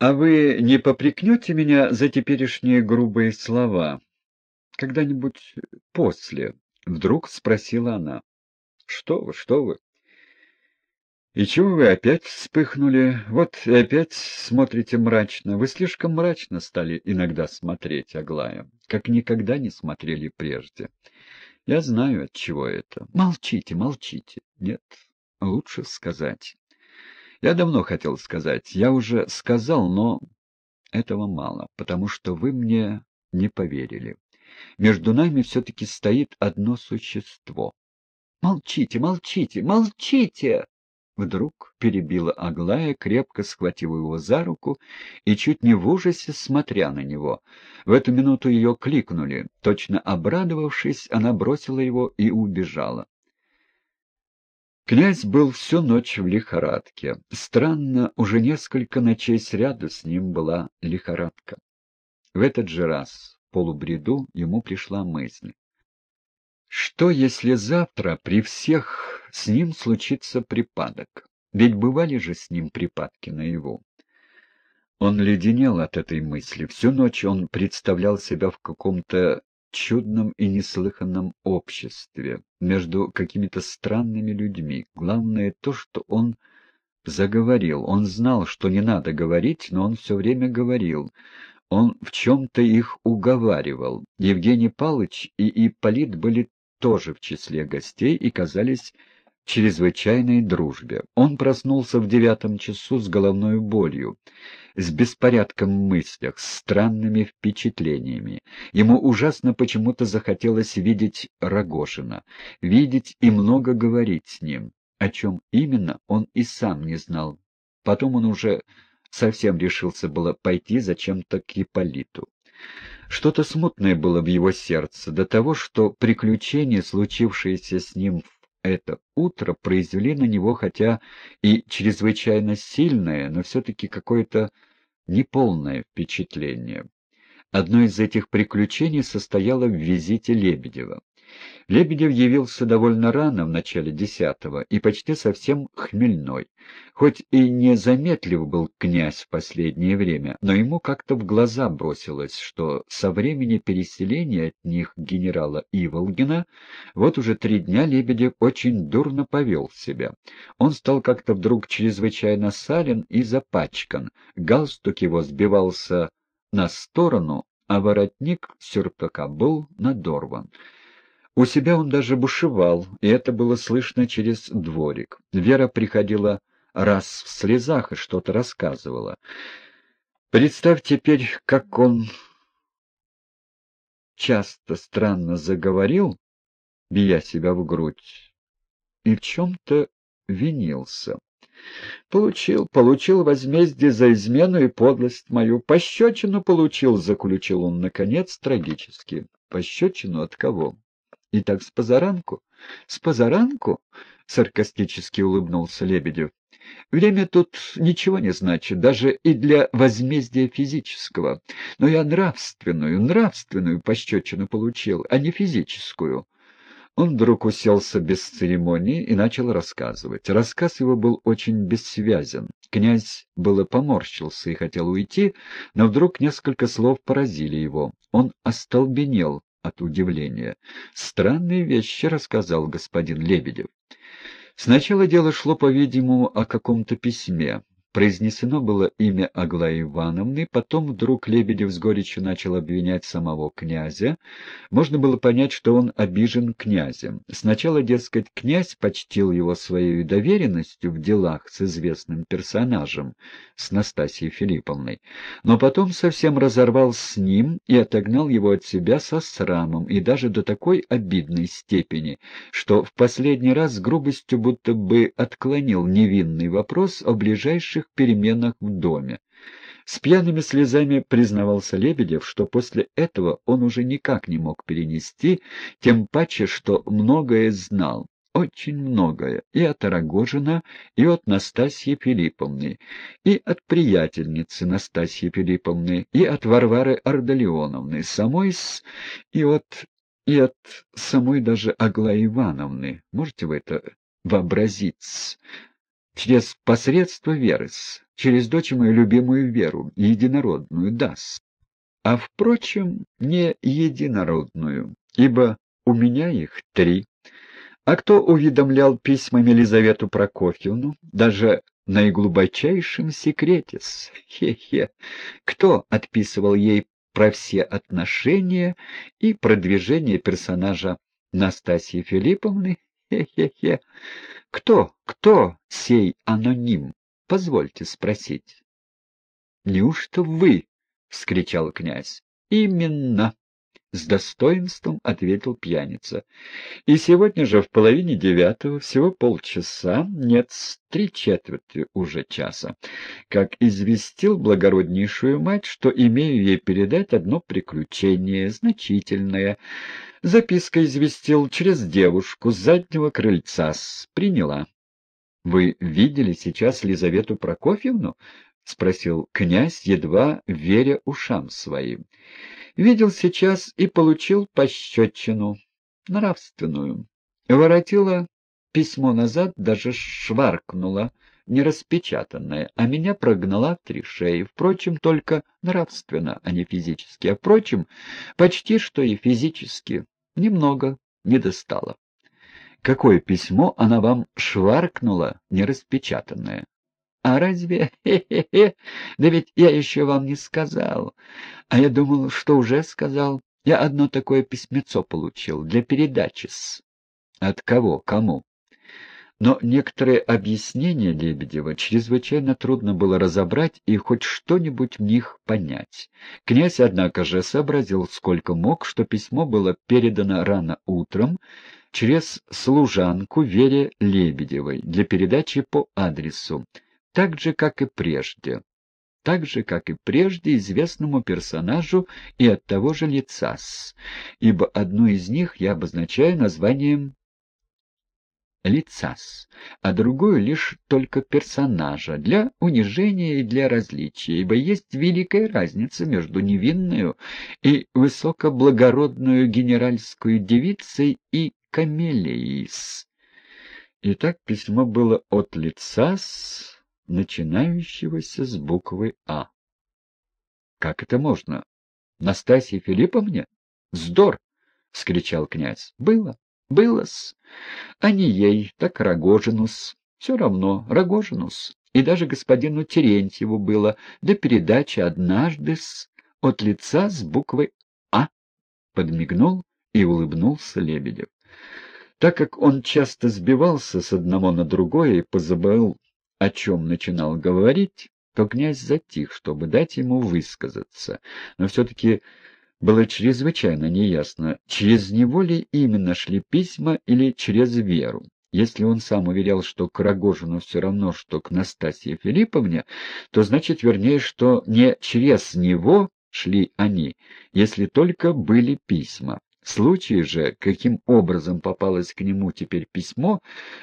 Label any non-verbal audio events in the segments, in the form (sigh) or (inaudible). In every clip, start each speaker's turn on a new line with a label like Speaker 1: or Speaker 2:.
Speaker 1: «А вы не попрекнете меня за теперешние грубые слова? Когда-нибудь после?» — вдруг спросила она. «Что вы, что вы? И чего вы опять вспыхнули? Вот и опять смотрите мрачно. Вы слишком мрачно стали иногда смотреть, Аглая, как никогда не смотрели прежде. Я знаю, от чего это. Молчите, молчите. Нет, лучше сказать». Я давно хотел сказать. Я уже сказал, но этого мало, потому что вы мне не поверили. Между нами все-таки стоит одно существо. «Молчите, молчите, молчите!» Вдруг перебила Аглая, крепко схватив его за руку и чуть не в ужасе смотря на него. В эту минуту ее кликнули. Точно обрадовавшись, она бросила его и убежала. Князь был всю ночь в лихорадке. Странно, уже несколько ночей сряду с ним была лихорадка. В этот же раз, полубреду, ему пришла мысль. Что, если завтра при всех с ним случится припадок? Ведь бывали же с ним припадки наяву. Он леденел от этой мысли. Всю ночь он представлял себя в каком-то чудном и неслыханном обществе, между какими-то странными людьми. Главное то, что он заговорил. Он знал, что не надо говорить, но он все время говорил. Он в чем-то их уговаривал. Евгений Палыч и Ипполит были тоже в числе гостей и казались чрезвычайной дружбе. Он проснулся в девятом часу с головной болью, с беспорядком в мыслях, с странными впечатлениями. Ему ужасно почему-то захотелось видеть Рогошина, видеть и много говорить с ним. О чем именно, он и сам не знал. Потом он уже совсем решился было пойти зачем-то к Ипполиту. Что-то смутное было в его сердце, до того, что приключение, случившееся с ним в это утро произвели на него хотя и чрезвычайно сильное, но все-таки какое-то неполное впечатление. Одно из этих приключений состояло в визите Лебедева. Лебедев явился довольно рано, в начале десятого, и почти совсем хмельной. Хоть и не заметлив был князь в последнее время, но ему как-то в глаза бросилось, что со времени переселения от них генерала Иволгина вот уже три дня Лебедев очень дурно повел себя. Он стал как-то вдруг чрезвычайно сален и запачкан, галстук его сбивался на сторону, а воротник сюртука был надорван. У себя он даже бушевал, и это было слышно через дворик. Вера приходила раз в слезах и что-то рассказывала. Представь теперь, как он часто странно заговорил, бия себя в грудь, и в чем-то винился. Получил, получил возмездие за измену и подлость мою. Пощечину получил, заключил он, наконец, трагически. Пощечину от кого? И так с позаранку? С позаранку? Саркастически улыбнулся Лебедев. Время тут ничего не значит, даже и для возмездия физического. Но я нравственную, нравственную пощечину получил, а не физическую. Он вдруг уселся без церемонии и начал рассказывать. Рассказ его был очень бессвязен. Князь было поморщился и хотел уйти, но вдруг несколько слов поразили его. Он остолбенел, от удивления. «Странные вещи», — рассказал господин Лебедев. Сначала дело шло, по-видимому, о каком-то письме. Произнесено было имя Аглаи Ивановны, потом вдруг Лебедев с горечью начал обвинять самого князя. Можно было понять, что он обижен князем. Сначала, дескать, князь почтил его своей доверенностью в делах с известным персонажем, с Настасьей Филипповной, но потом совсем разорвал с ним и отогнал его от себя со срамом, и даже до такой обидной степени, что в последний раз с грубостью будто бы отклонил невинный вопрос о ближайшей малейших переменах в доме. С пьяными слезами признавался Лебедев, что после этого он уже никак не мог перенести, тем паче, что многое знал, очень многое, и от Арагожина, и от Настасьи Филипповны, и от приятельницы Настасьи Филипповны, и от Варвары Ардалионовны, самой с... и от... и от самой даже Аглаи Ивановны. Можете вы это вообразить? Через посредство Верес, через дочь мою любимую Веру, единородную, даст. А, впрочем, не единородную, ибо у меня их три. А кто уведомлял письмами Елизавету Прокофьевну, даже наиглубочайшем секрете? (laughs) Хе-хе. Кто отписывал ей про все отношения и продвижение персонажа Настасьи Филипповны? Хе-хе-хе. Кто, кто сей аноним? Позвольте спросить. Неужто вы? — вскричал князь. Именно. — с достоинством ответил пьяница. — И сегодня же в половине девятого, всего полчаса, нет, три четверти уже часа, как известил благороднейшую мать, что имею ей передать одно приключение, значительное. Записка известил через девушку с заднего крыльца, приняла. — Вы видели сейчас Лизавету Прокофьевну? — спросил князь, едва веря ушам своим. Видел сейчас и получил пощечину, нравственную. Воротила письмо назад, даже шваркнула, нераспечатанное, а меня прогнала в три шеи. Впрочем, только нравственно, а не физически. А впрочем, почти что и физически. Немного не достала. Какое письмо она вам шваркнула, нераспечатанное? А разве? Хе-хе-хе! Да ведь я еще вам не сказал. А я думал, что уже сказал. Я одно такое письмецо получил для передачи с... От кого? Кому? Но некоторые объяснения Лебедева чрезвычайно трудно было разобрать и хоть что-нибудь в них понять. Князь, однако же, сообразил сколько мог, что письмо было передано рано утром через служанку Вере Лебедевой для передачи по адресу так же, как и прежде. Так же, как и прежде, известному персонажу и от того же лица, ибо одну из них я обозначаю названием лицас, а другую лишь только персонажа, для унижения и для различия, ибо есть великая разница между невинную и высокоблагородную генеральскую девицей и камелией. Итак, письмо было от лицас начинающегося с буквы «А». «Как это можно? Настасье Филипповне? Вздор!» — вскричал князь. «Было, было-с. А не ей, так Рогожину-с. Все равно, Рогожину-с. И даже господину Терентьеву было до передачи однажды-с от лица с буквой «А». Подмигнул и улыбнулся Лебедев. Так как он часто сбивался с одного на другое и позабыл о чем начинал говорить, то князь затих, чтобы дать ему высказаться. Но все-таки было чрезвычайно неясно, через него ли именно шли письма или через Веру. Если он сам уверял, что к Рогожину все равно, что к Настасье Филипповне, то значит, вернее, что не через него шли они, если только были письма. Случай же, каким образом попалось к нему теперь письмо,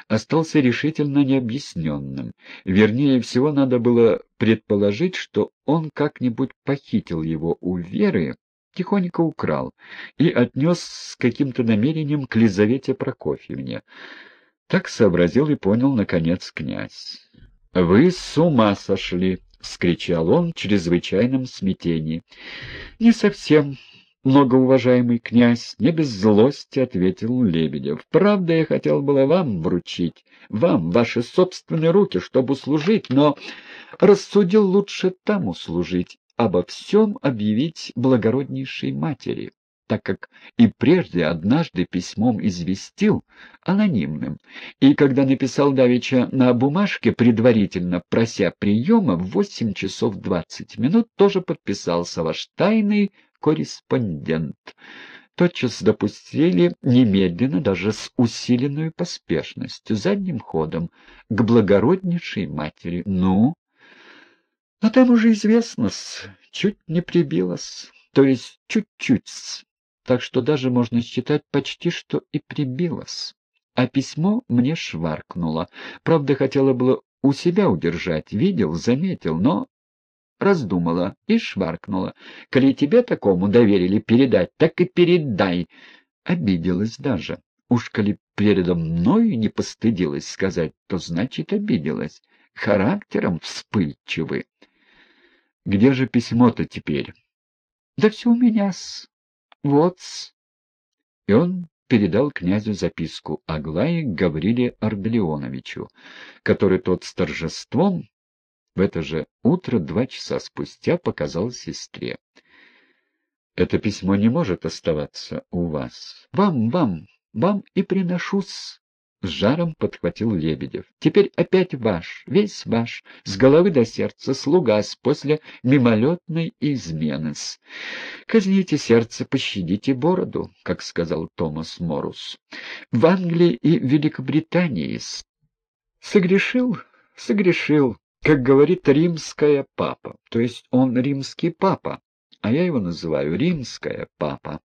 Speaker 1: остался решительно необъясненным. Вернее всего, надо было предположить, что он как-нибудь похитил его у Веры, тихонько украл и отнес с каким-то намерением к Лизавете Прокофьевне. Так сообразил и понял, наконец, князь. — Вы с ума сошли! — вскричал он в чрезвычайном смятении. — Не совсем, многоуважаемый князь, не без злости ответил Лебедев. Правда, я хотел было вам вручить, вам, ваши собственные руки, чтобы услужить, но рассудил лучше там услужить, обо всем объявить благороднейшей матери так как и прежде однажды письмом известил анонимным, и когда написал Давича на бумажке, предварительно прося приема, в восемь часов двадцать минут тоже подписался ваш тайный корреспондент. Тотчас допустили немедленно, даже с усиленной поспешностью, задним ходом, к благороднейшей матери. Ну? А там уже известно-с, чуть не прибилась, то есть чуть-чуть, так что даже можно считать почти что и прибилась. А письмо мне шваркнуло. Правда, хотела было у себя удержать, видел, заметил, но раздумала и шваркнула. Коли тебе такому доверили передать, так и передай. Обиделась даже. уж коли передо мною не постыдилась сказать, то значит обиделась. Характером вспыльчивы. Где же письмо-то теперь? Да все у меня-с. Вот-с. И он передал князю записку Аглае Гавриле Арделеоновичу, который тот с торжеством в это же утро два часа спустя показал сестре. «Это письмо не может оставаться у вас. Вам, вам, вам и приношу-с с жаром подхватил Лебедев. «Теперь опять ваш, весь ваш, с головы до сердца, слугас после мимолетной измены-с. Казните сердце, пощадите бороду, как сказал Томас Морус. В Англии и Великобритании согрешил, согрешил, как говорит римская папа, то есть он римский папа, а я его называю римская папа.